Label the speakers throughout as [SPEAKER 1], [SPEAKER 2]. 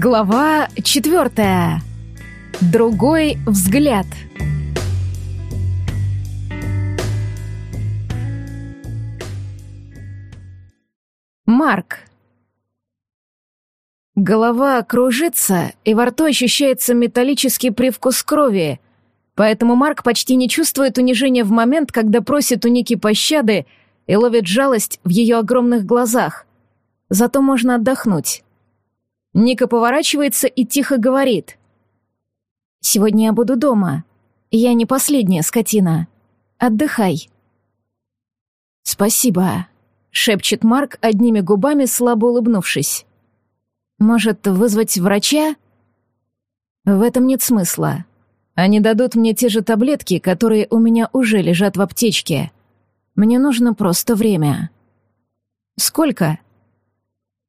[SPEAKER 1] Глава четвертая. Другой взгляд. Марк. Голова кружится, и во рту ощущается металлический привкус крови, поэтому Марк почти не чувствует унижения в момент, когда просит у Ники пощады и ловит жалость в ее огромных глазах. Зато можно отдохнуть. Ника поворачивается и тихо говорит. «Сегодня я буду дома. Я не последняя скотина. Отдыхай». «Спасибо», — шепчет Марк одними губами, слабо улыбнувшись. «Может, вызвать врача?» «В этом нет смысла. Они дадут мне те же таблетки, которые у меня уже лежат в аптечке. Мне нужно просто время». «Сколько?»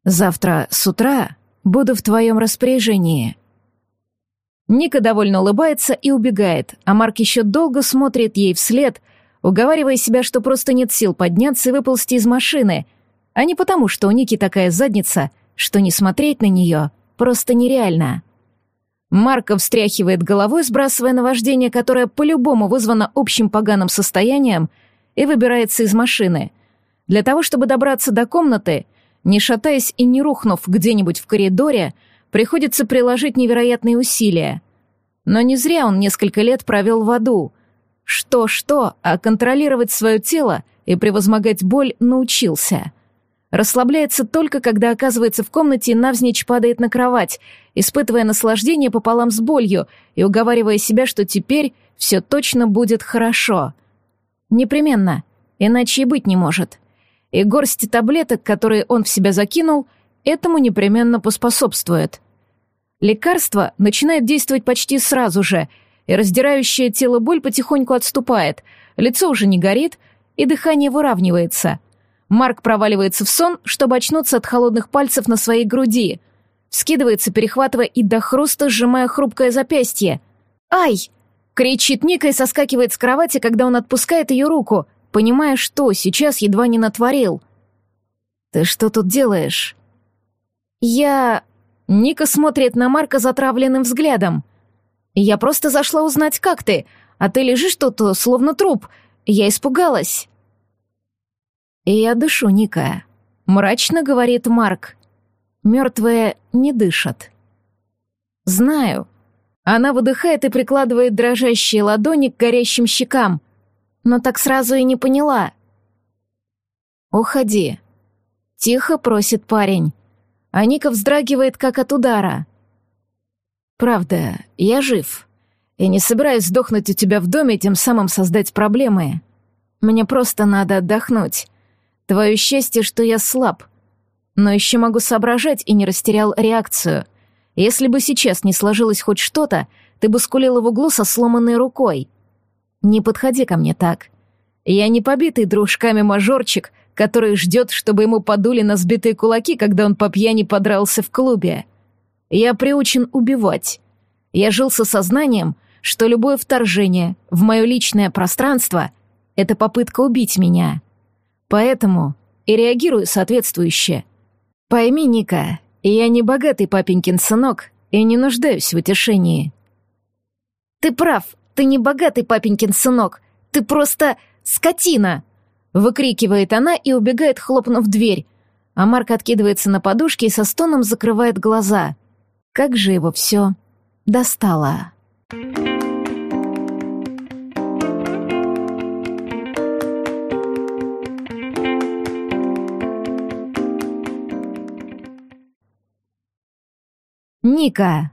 [SPEAKER 1] «Завтра с утра Буду в твоем распоряжении». Ника довольно улыбается и убегает, а Марк еще долго смотрит ей вслед, уговаривая себя, что просто нет сил подняться и выползти из машины, а не потому, что у Ники такая задница, что не смотреть на нее просто нереально. Марка встряхивает головой, сбрасывая наваждение, которое по-любому вызвано общим поганым состоянием, и выбирается из машины. Для того, чтобы добраться до комнаты — не шатаясь и не рухнув где-нибудь в коридоре, приходится приложить невероятные усилия. Но не зря он несколько лет провел в аду. Что-что, а контролировать свое тело и превозмогать боль научился. Расслабляется только, когда оказывается в комнате и навзничь падает на кровать, испытывая наслаждение пополам с болью и уговаривая себя, что теперь все точно будет хорошо. Непременно, иначе и быть не может и горсть таблеток, которые он в себя закинул, этому непременно поспособствует. Лекарство начинает действовать почти сразу же, и раздирающая тело боль потихоньку отступает, лицо уже не горит, и дыхание выравнивается. Марк проваливается в сон, чтобы очнуться от холодных пальцев на своей груди. Вскидывается, перехватывая и до хруста сжимая хрупкое запястье. «Ай!» — кричит Ника и соскакивает с кровати, когда он отпускает ее руку — понимая, что сейчас едва не натворил. «Ты что тут делаешь?» «Я...» Ника смотрит на Марка затравленным взглядом. «Я просто зашла узнать, как ты, а ты лежишь тут, словно труп. Я испугалась». «Я дышу, Ника», — мрачно говорит Марк. «Мертвые не дышат». «Знаю». Она выдыхает и прикладывает дрожащие ладони к горящим щекам но так сразу и не поняла. «Уходи», — тихо просит парень. А вздрагивает, как от удара. «Правда, я жив. И не собираюсь сдохнуть у тебя в доме тем самым создать проблемы. Мне просто надо отдохнуть. Твое счастье, что я слаб. Но еще могу соображать и не растерял реакцию. Если бы сейчас не сложилось хоть что-то, ты бы скулила в углу со сломанной рукой. Не подходи ко мне так. Я не побитый дружками мажорчик, который ждет, чтобы ему подули на сбитые кулаки, когда он по пьяни подрался в клубе. Я приучен убивать. Я жил со сознанием, что любое вторжение в мое личное пространство — это попытка убить меня. Поэтому и реагирую соответствующе. Пойми, Ника, я не богатый папенькин сынок и не нуждаюсь в утешении. Ты прав, ты не богатый папенькин сынок, ты просто скотина!» Выкрикивает она и убегает, хлопнув дверь. А Марк откидывается на подушке и со стоном закрывает глаза. Как же его все достало. Ника.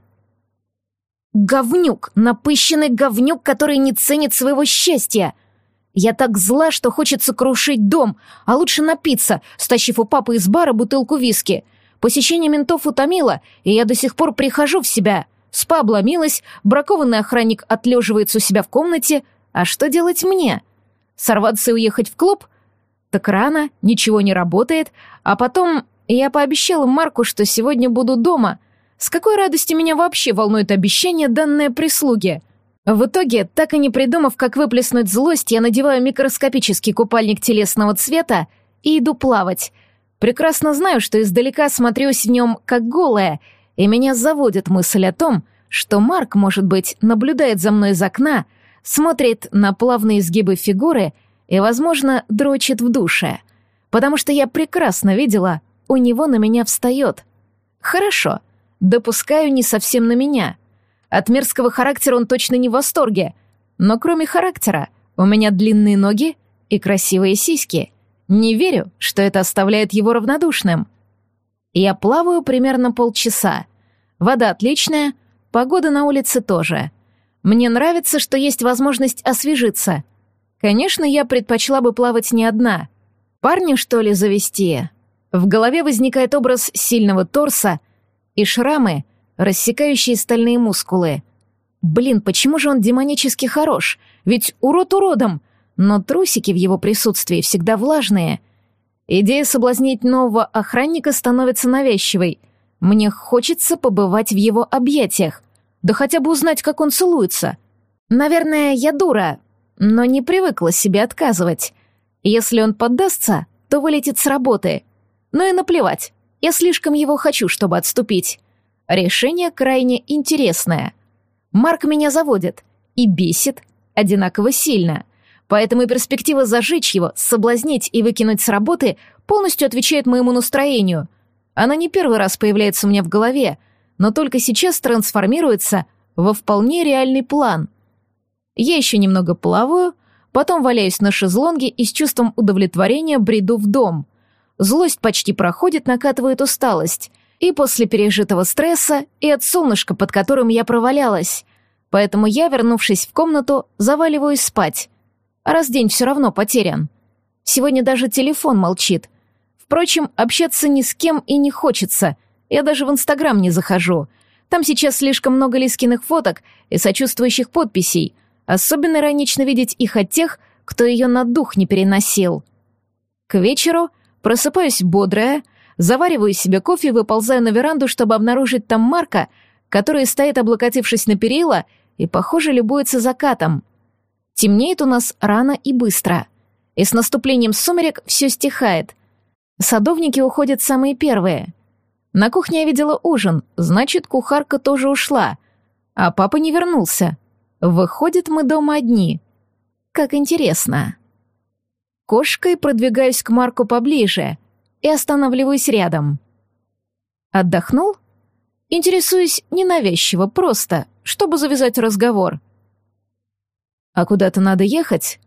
[SPEAKER 1] Говнюк, напыщенный говнюк, который не ценит своего счастья. Я так зла, что хочется крушить дом, а лучше напиться, стащив у папы из бара бутылку виски. Посещение ментов утомило, и я до сих пор прихожу в себя. Спа обломилась, бракованный охранник отлеживается у себя в комнате. А что делать мне? Сорваться и уехать в клуб? Так рано, ничего не работает. А потом я пообещала Марку, что сегодня буду дома — с какой радости меня вообще волнует обещание, данное прислуге? В итоге, так и не придумав, как выплеснуть злость, я надеваю микроскопический купальник телесного цвета и иду плавать. Прекрасно знаю, что издалека смотрюсь в нем как голая, и меня заводит мысль о том, что Марк, может быть, наблюдает за мной из окна, смотрит на плавные изгибы фигуры и, возможно, дрочит в душе, потому что я прекрасно видела, у него на меня встает. Хорошо, допускаю не совсем на меня. От мерзкого характера он точно не в восторге, но кроме характера у меня длинные ноги и красивые сиськи. Не верю, что это оставляет его равнодушным. Я плаваю примерно полчаса. Вода отличная, погода на улице тоже. Мне нравится, что есть возможность освежиться. Конечно, я предпочла бы плавать не одна. Парня, что ли, завести? В голове возникает образ сильного торса и шрамы, рассекающие стальные мускулы. Блин, почему же он демонически хорош? Ведь урод уродом, но трусики в его присутствии всегда влажные. Идея соблазнить нового охранника становится навязчивой. Мне хочется побывать в его объятиях, да хотя бы узнать, как он целуется. Наверное, я дура, но не привыкла себе отказывать. Если он поддастся, то вылетит с работы. Но и наплевать, я слишком его хочу, чтобы отступить. Решение крайне интересное. Марк меня заводит и бесит одинаково сильно — Поэтому перспектива зажечь его, соблазнить и выкинуть с работы полностью отвечает моему настроению. Она не первый раз появляется у меня в голове, но только сейчас трансформируется во вполне реальный план. Я еще немного плаваю, потом валяюсь на шезлонге и с чувством удовлетворения бреду в дом. Злость почти проходит, накатывает усталость. И после пережитого стресса, и от солнышка, под которым я провалялась. Поэтому я, вернувшись в комнату, заваливаюсь спать а раз день все равно потерян. Сегодня даже телефон молчит. Впрочем, общаться ни с кем и не хочется. Я даже в Инстаграм не захожу. Там сейчас слишком много лискиных фоток и сочувствующих подписей. Особенно иронично видеть их от тех, кто ее на дух не переносил. К вечеру просыпаюсь бодрая, завариваю себе кофе и выползаю на веранду, чтобы обнаружить там Марка, который стоит, облокотившись на перила, и, похоже, любуется закатом. Темнеет у нас рано и быстро. И с наступлением сумерек все стихает. Садовники уходят самые первые. На кухне я видела ужин, значит, кухарка тоже ушла. А папа не вернулся. Выходит, мы дома одни. Как интересно. Кошкой продвигаюсь к Марку поближе и останавливаюсь рядом. Отдохнул? Интересуюсь ненавязчиво, просто, чтобы завязать разговор. А куда-то надо ехать?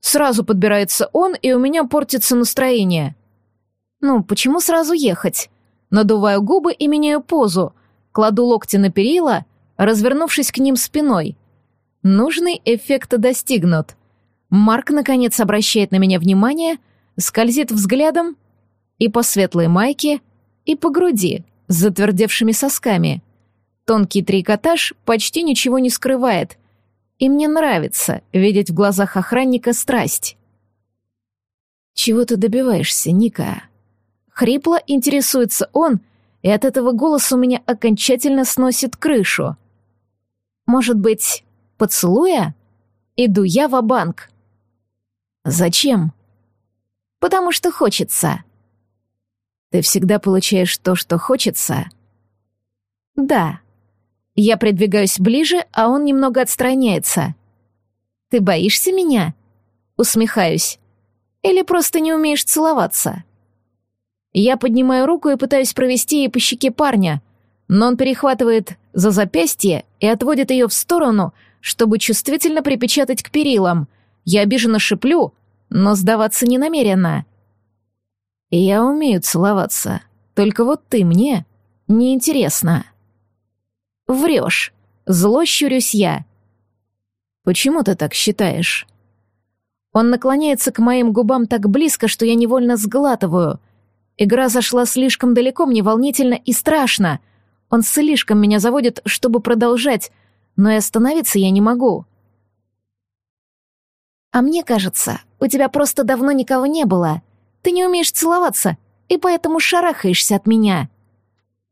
[SPEAKER 1] Сразу подбирается он, и у меня портится настроение. Ну, почему сразу ехать? Надуваю губы и меняю позу, кладу локти на перила, развернувшись к ним спиной. Нужный эффект достигнут. Марк, наконец, обращает на меня внимание, скользит взглядом и по светлой майке, и по груди с затвердевшими сосками. Тонкий трикотаж почти ничего не скрывает, и мне нравится видеть в глазах охранника страсть. «Чего ты добиваешься, Ника?» Хрипло интересуется он, и от этого голоса у меня окончательно сносит крышу. «Может быть, поцелуя?» Иду я в банк «Зачем?» «Потому что хочется». «Ты всегда получаешь то, что хочется?» «Да». Я придвигаюсь ближе, а он немного отстраняется. «Ты боишься меня?» Усмехаюсь. «Или просто не умеешь целоваться?» Я поднимаю руку и пытаюсь провести ей по щеке парня, но он перехватывает за запястье и отводит ее в сторону, чтобы чувствительно припечатать к перилам. Я обиженно шиплю, но сдаваться не намерена. «Я умею целоваться, только вот ты мне неинтересна». Врешь. Зло щурюсь я. Почему ты так считаешь? Он наклоняется к моим губам так близко, что я невольно сглатываю. Игра зашла слишком далеко, мне волнительно и страшно. Он слишком меня заводит, чтобы продолжать, но и остановиться я не могу. А мне кажется, у тебя просто давно никого не было. Ты не умеешь целоваться, и поэтому шарахаешься от меня.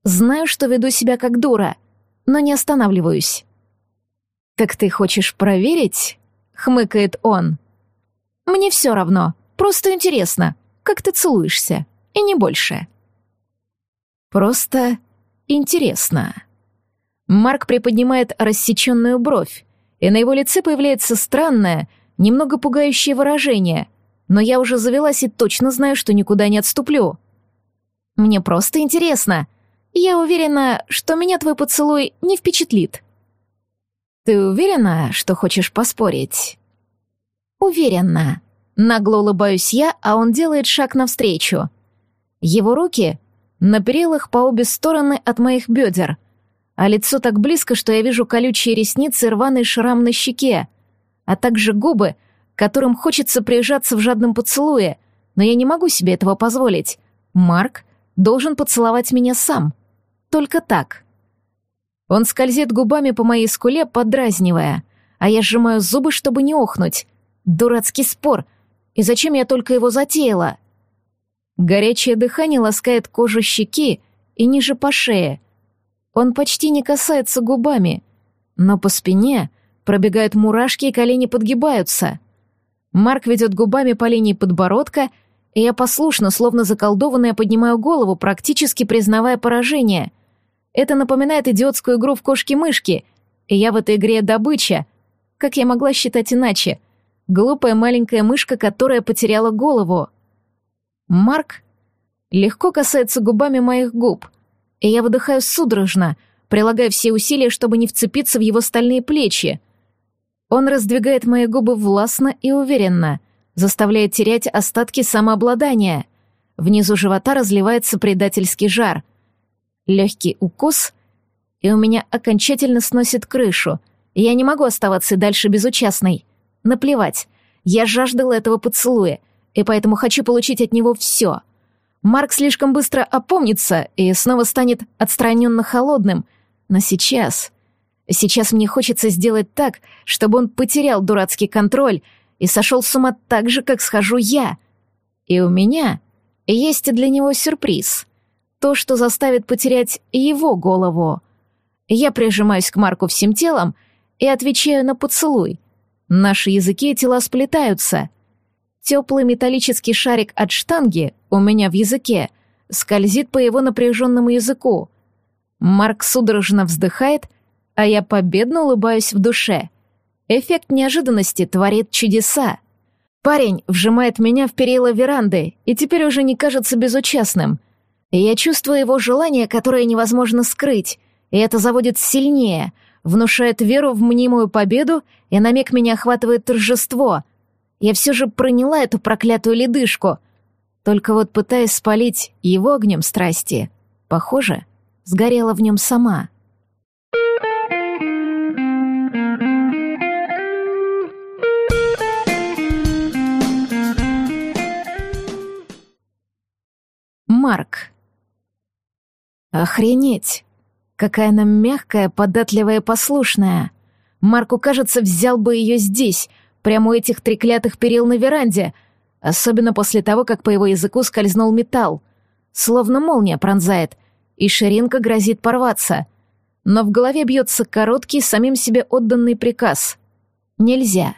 [SPEAKER 1] Знаю, что веду себя как дура — но не останавливаюсь. «Так ты хочешь проверить?» — хмыкает он. «Мне все равно, просто интересно, как ты целуешься, и не больше». «Просто интересно. Марк приподнимает рассеченную бровь, и на его лице появляется странное, немного пугающее выражение, но я уже завелась и точно знаю, что никуда не отступлю. Мне просто интересно. Я уверена, что меня твой поцелуй не впечатлит. Ты уверена, что хочешь поспорить? Уверена. Нагло улыбаюсь я, а он делает шаг навстречу. Его руки на перилах по обе стороны от моих бедер, а лицо так близко, что я вижу колючие ресницы и рваный шрам на щеке, а также губы, которым хочется прижаться в жадном поцелуе, но я не могу себе этого позволить. Марк должен поцеловать меня сам. Только так. Он скользит губами по моей скуле, подразнивая, а я сжимаю зубы, чтобы не охнуть. Дурацкий спор. И зачем я только его затеяла? Горячее дыхание ласкает кожу щеки и ниже по шее. Он почти не касается губами, но по спине пробегают мурашки и колени подгибаются. Марк ведет губами по линии подбородка, и я послушно, словно заколдованная, поднимаю голову, практически признавая поражение. Это напоминает идиотскую игру в кошки-мышки, и я в этой игре добыча. Как я могла считать иначе? Глупая маленькая мышка, которая потеряла голову. Марк легко касается губами моих губ, и я выдыхаю судорожно, прилагая все усилия, чтобы не вцепиться в его стальные плечи. Он раздвигает мои губы властно и уверенно, заставляя терять остатки самообладания. Внизу живота разливается предательский жар. Легкий укус, и у меня окончательно сносит крышу. Я не могу оставаться дальше безучастной. Наплевать. Я жаждала этого поцелуя — и поэтому хочу получить от него все. Марк слишком быстро опомнится и снова станет отстраненно холодным, но сейчас... Сейчас мне хочется сделать так, чтобы он потерял дурацкий контроль и сошел с ума так же, как схожу я. И у меня есть для него сюрприз. То, что заставит потерять его голову. Я прижимаюсь к Марку всем телом и отвечаю на поцелуй. Наши языки и тела сплетаются — Теплый металлический шарик от штанги у меня в языке скользит по его напряженному языку. Марк судорожно вздыхает, а я победно улыбаюсь в душе. Эффект неожиданности творит чудеса. Парень вжимает меня в перила веранды и теперь уже не кажется безучастным. Я чувствую его желание, которое невозможно скрыть, и это заводит сильнее, внушает веру в мнимую победу, и на миг меня охватывает торжество — я все же проняла эту проклятую ледышку. Только вот пытаясь спалить его огнем страсти, похоже, сгорела в нем сама. Марк. Охренеть! Какая она мягкая, податливая послушная. Марку, кажется, взял бы ее здесь, Прямо у этих треклятых перил на веранде, особенно после того, как по его языку скользнул металл. Словно молния пронзает, и ширинка грозит порваться. Но в голове бьется короткий, самим себе отданный приказ. Нельзя.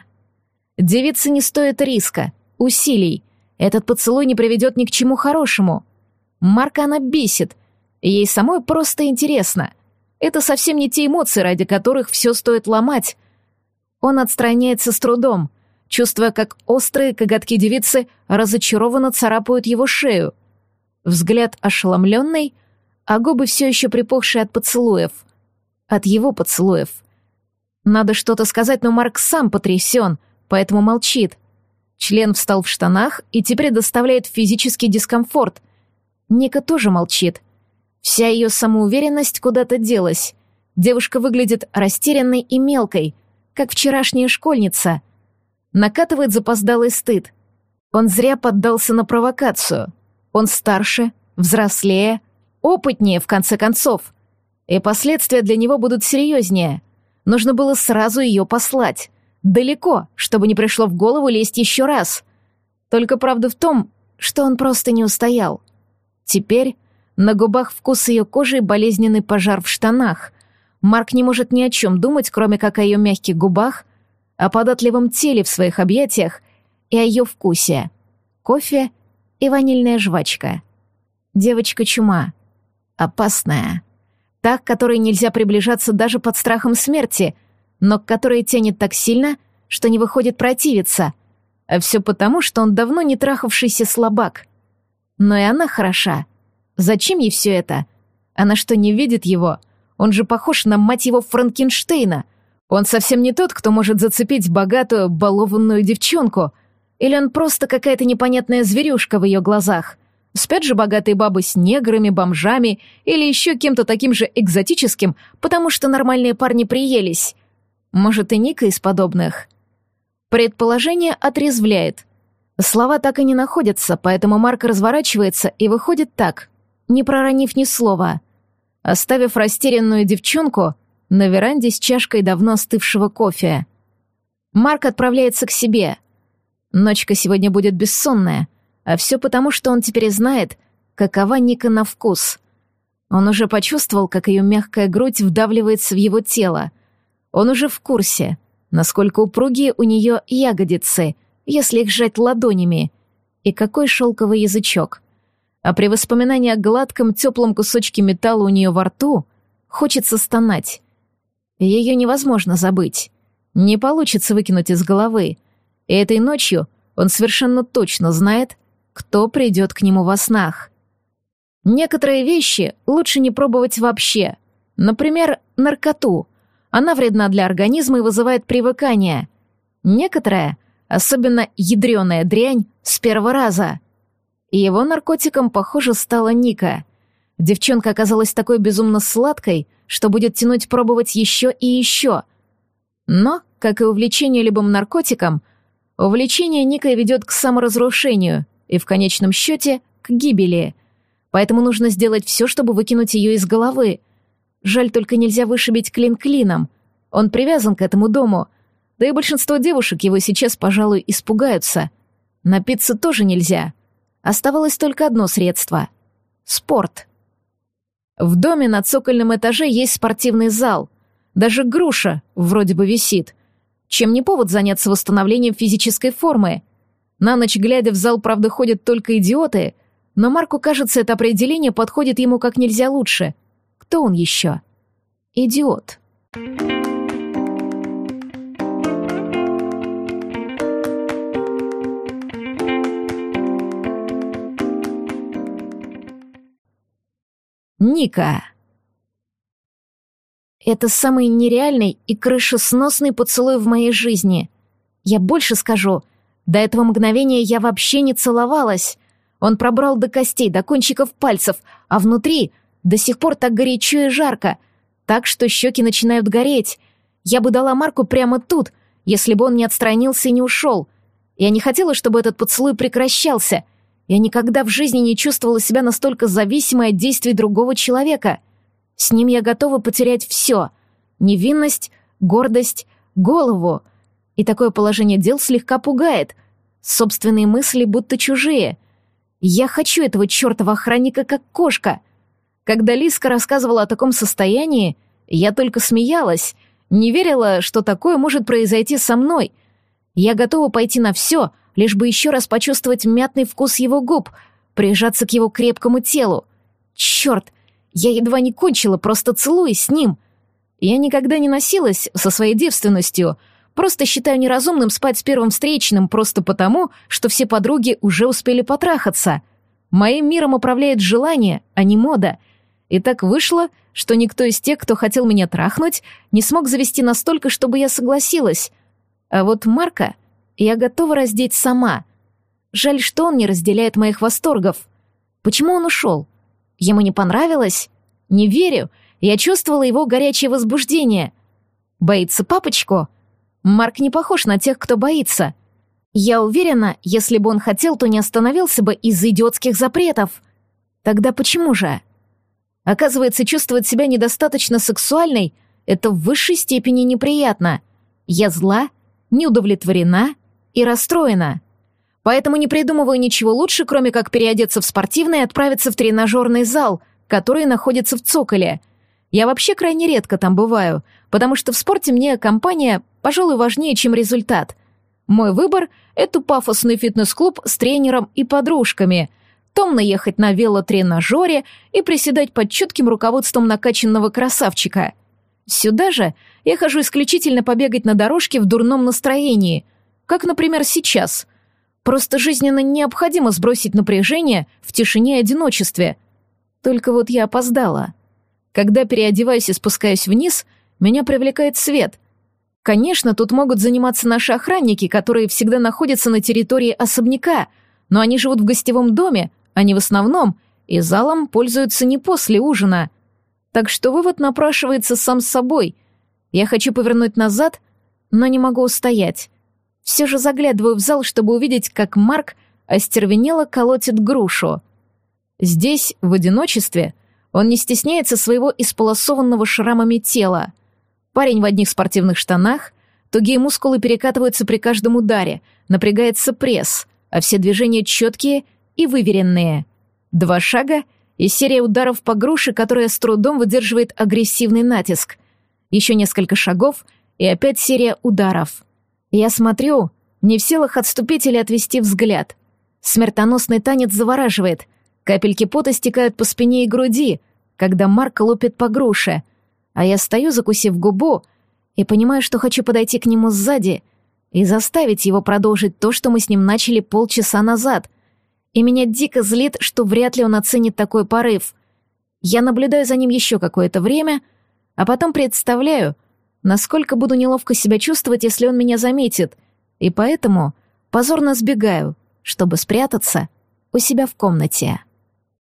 [SPEAKER 1] Девица не стоит риска, усилий. Этот поцелуй не приведет ни к чему хорошему. Марка она бесит. Ей самой просто интересно. Это совсем не те эмоции, ради которых все стоит ломать. Он отстраняется с трудом, чувствуя, как острые коготки девицы разочарованно царапают его шею. Взгляд ошеломленный, а губы все еще припухшие от поцелуев. От его поцелуев. Надо что-то сказать, но Марк сам потрясен, поэтому молчит. Член встал в штанах и теперь доставляет физический дискомфорт. Ника тоже молчит. Вся ее самоуверенность куда-то делась. Девушка выглядит растерянной и мелкой — как вчерашняя школьница. Накатывает запоздалый стыд. Он зря поддался на провокацию. Он старше, взрослее, опытнее, в конце концов. И последствия для него будут серьезнее. Нужно было сразу ее послать. Далеко, чтобы не пришло в голову лезть еще раз. Только правда в том, что он просто не устоял. Теперь на губах вкус ее кожи и болезненный пожар в штанах — Марк не может ни о чем думать, кроме как о ее мягких губах, о податливом теле в своих объятиях и о ее вкусе. Кофе и ванильная жвачка. Девочка-чума. Опасная. Та, к которой нельзя приближаться даже под страхом смерти, но к которой тянет так сильно, что не выходит противиться. А все потому, что он давно не трахавшийся слабак. Но и она хороша. Зачем ей все это? Она что, не видит его? Он же похож на мать его Франкенштейна. Он совсем не тот, кто может зацепить богатую, балованную девчонку. Или он просто какая-то непонятная зверюшка в ее глазах. Спят же богатые бабы с неграми, бомжами или еще кем-то таким же экзотическим, потому что нормальные парни приелись. Может, и Ника из подобных. Предположение отрезвляет. Слова так и не находятся, поэтому Марк разворачивается и выходит так, не проронив ни слова. Оставив растерянную девчонку на веранде с чашкой давно остывшего кофе. Марк отправляется к себе. Ночка сегодня будет бессонная, а все потому, что он теперь знает, какова Ника на вкус. Он уже почувствовал, как ее мягкая грудь вдавливается в его тело. Он уже в курсе, насколько упругие у нее ягодицы, если их сжать ладонями, и какой шелковый язычок. А при воспоминании о гладком, теплом кусочке металла у нее во рту хочется стонать. Ее невозможно забыть. Не получится выкинуть из головы. И этой ночью он совершенно точно знает, кто придет к нему во снах. Некоторые вещи лучше не пробовать вообще. Например, наркоту. Она вредна для организма и вызывает привыкание. Некоторая, особенно ядреная дрянь, с первого раза. И его наркотиком, похоже, стала Ника. Девчонка оказалась такой безумно сладкой, что будет тянуть пробовать еще и еще. Но, как и увлечение любым наркотиком, увлечение Никой ведет к саморазрушению и в конечном счете к гибели. Поэтому нужно сделать все, чтобы выкинуть ее из головы. Жаль, только нельзя вышибить клин клином. Он привязан к этому дому. Да и большинство девушек его сейчас, пожалуй, испугаются. Напиться тоже нельзя. Оставалось только одно средство — спорт. В доме на цокольном этаже есть спортивный зал. Даже груша вроде бы висит. Чем не повод заняться восстановлением физической формы — на ночь глядя в зал, правда, ходят только идиоты, но Марку кажется, это определение подходит ему как нельзя лучше. Кто он еще? Идиот. Ника. Это самый нереальный и крышесносный поцелуй в моей жизни. Я больше скажу — до этого мгновения я вообще не целовалась. Он пробрал до костей, до кончиков пальцев, а внутри до сих пор так горячо и жарко, так что щеки начинают гореть. Я бы дала Марку прямо тут, если бы он не отстранился и не ушел. Я не хотела, чтобы этот поцелуй прекращался. Я никогда в жизни не чувствовала себя настолько зависимой от действий другого человека. С ним я готова потерять все — невинность, гордость, голову — и такое положение дел слегка пугает. Собственные мысли будто чужие. Я хочу этого чертова охранника как кошка. Когда Лиска рассказывала о таком состоянии, я только смеялась, не верила, что такое может произойти со мной. Я готова пойти на все, лишь бы еще раз почувствовать мятный вкус его губ, прижаться к его крепкому телу. Черт, я едва не кончила, просто целуясь с ним. Я никогда не носилась со своей девственностью — Просто считаю неразумным спать с первым встречным просто потому, что все подруги уже успели потрахаться. Моим миром управляет желание, а не мода. И так вышло, что никто из тех, кто хотел меня трахнуть, не смог завести настолько, чтобы я согласилась. А вот Марка я готова раздеть сама. Жаль, что он не разделяет моих восторгов. Почему он ушел? Ему не понравилось? Не верю. Я чувствовала его горячее возбуждение. Боится папочку? Марк не похож на тех, кто боится. Я уверена, если бы он хотел, то не остановился бы из-за идиотских запретов. Тогда почему же? Оказывается, чувствовать себя недостаточно сексуальной — это в высшей степени неприятно. Я зла, неудовлетворена и расстроена. Поэтому не придумываю ничего лучше, кроме как переодеться в спортивный и отправиться в тренажерный зал, который находится в Цоколе. Я вообще крайне редко там бываю, потому что в спорте мне компания пожалуй, важнее, чем результат. Мой выбор — это пафосный фитнес-клуб с тренером и подружками. томно ехать на велотренажере и приседать под чутким руководством накачанного красавчика. Сюда же я хожу исключительно побегать на дорожке в дурном настроении, как, например, сейчас. Просто жизненно необходимо сбросить напряжение в тишине и одиночестве. Только вот я опоздала. Когда переодеваюсь и спускаюсь вниз, меня привлекает свет. Конечно, тут могут заниматься наши охранники, которые всегда находятся на территории особняка, но они живут в гостевом доме, а не в основном, и залом пользуются не после ужина. Так что вывод напрашивается сам собой. Я хочу повернуть назад, но не могу устоять. Все же заглядываю в зал, чтобы увидеть, как Марк остервенело колотит грушу. Здесь, в одиночестве, он не стесняется своего исполосованного шрамами тела. Парень в одних спортивных штанах, тугие мускулы перекатываются при каждом ударе, напрягается пресс, а все движения четкие и выверенные. Два шага и серия ударов по груше, которая с трудом выдерживает агрессивный натиск. Еще несколько шагов и опять серия ударов. Я смотрю, не в силах отступить или отвести взгляд. Смертоносный танец завораживает. Капельки пота стекают по спине и груди, когда Марк лупит по груше. А я стою, закусив губу, и понимаю, что хочу подойти к нему сзади и заставить его продолжить то, что мы с ним начали полчаса назад. И меня дико злит, что вряд ли он оценит такой порыв. Я наблюдаю за ним еще какое-то время, а потом представляю, насколько буду неловко себя чувствовать, если он меня заметит, и поэтому позорно сбегаю, чтобы спрятаться у себя в комнате.